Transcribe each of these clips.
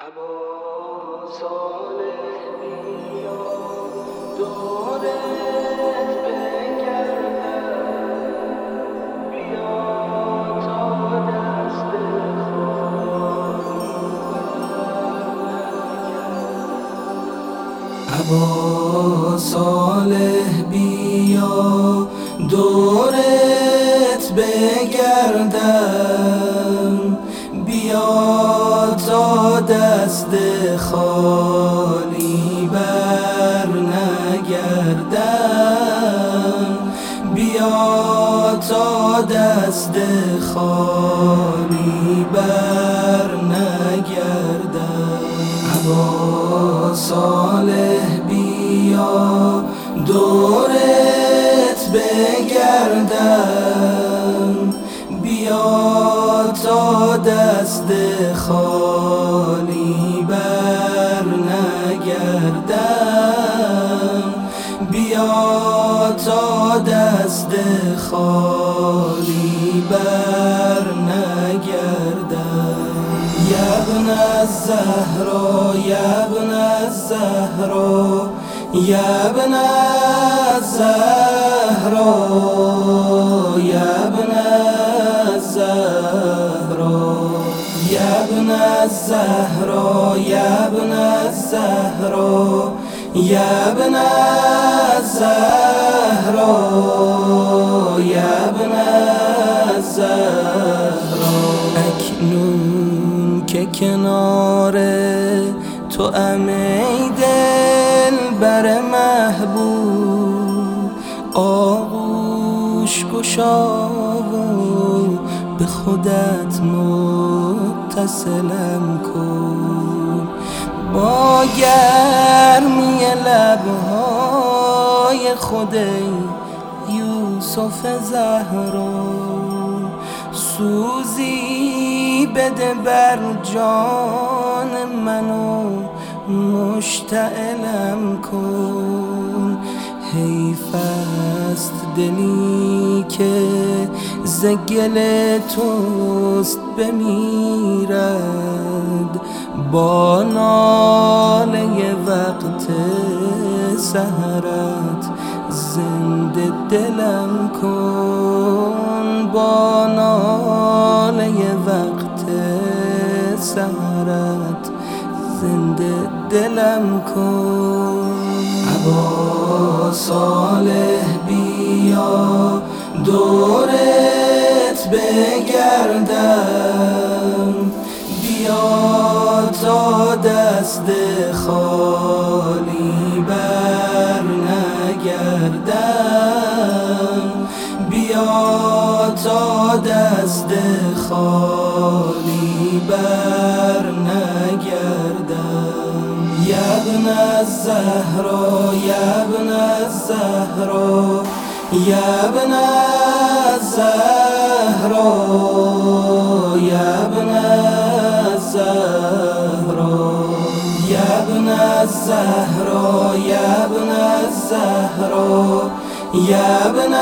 ابا صالح بیا دورت بگردم. دست خالی بر نگردم بیا تا دست خالی بر نگردم ابا صالح بیا دورت بگردم. بیا تا دست خالی نزد خالی بر نگردم. یبن از زهرا یبن از زهرا یبن از زهرا یبن از زهرا. یبن از زهرا یبن از زهرا يا ابن الزهراء يا ابن الزهراء اکنون که کنار تو ام دل بر محبوب آغوش گشاو به خودت متصلم کن. باید لبهای خود یوسف زهرا. سوزی بده بر جان منو مشتعلم کن. حیف است دلی که زگل توست بمیرد با ناله وقت سهرت زنده دلم کن با ناله وقت سهرت زنده دلم کن. ابا صالح بیا دورت بگردم. بیا تا دست خالی بر نگردم. بیا تا دست خالی بر نگردم. یبن الزهرا یبن الزهرا. يا ابن الزهراء يا ابن الزهراء يا ابن الزهراء يا ابن الزهراء يا ابن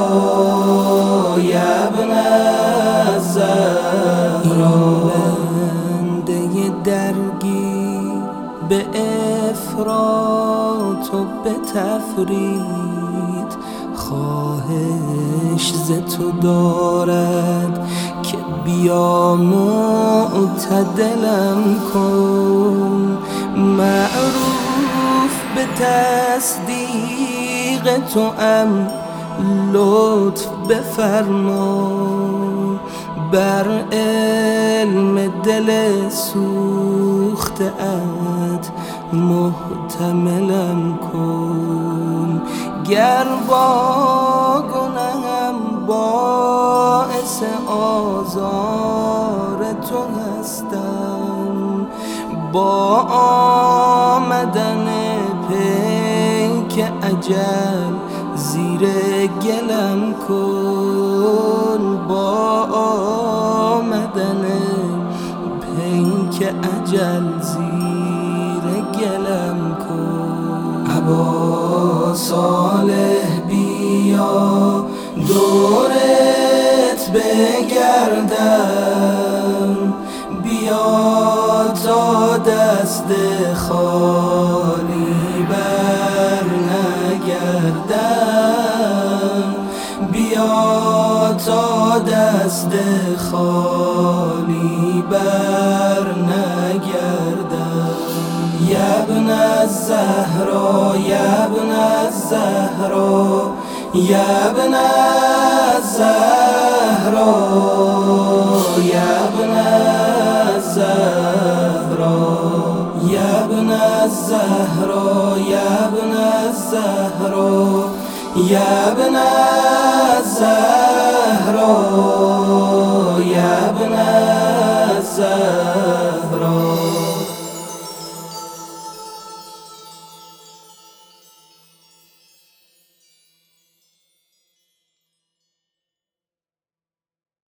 الزهراء يا ابن الزهراء به تفرید خواهش ز تو دارد که بیا معتدلم کن. معروف به تصدیق تو ام لطف بفرما. بر علم دل سوخته ات محتملم کن. گر با گنهم باعث آزار تو هستم با آمدن پیک اجل زیر گلم کن. با آمدن پیک اجل زیر صالح بیا دورت بگردم. بیا تا دست خالی بر نگردم بیا تا دست خالی بر نگردم یبن الزهرا یبن الزهرا یبن الزهرا یبن الزهرا یبن الزهرا یبن الزهرا یبن الزهرا یبن الزهرا